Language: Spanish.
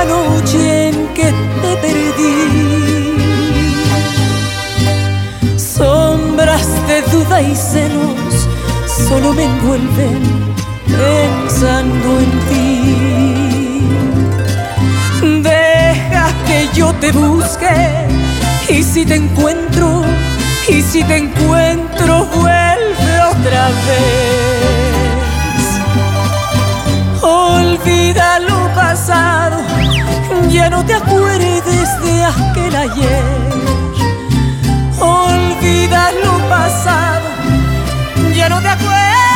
la noche en que te perdí. Sombras de duda y celos solo me envuelven pensando en ti. Deja que yo te busque y si te encuentro, y si te encuentro, vuelve otra vez. Olvida lo pasado no te acuerdes de aquel ayer. Olvida lo pasado, ya no te acuerdes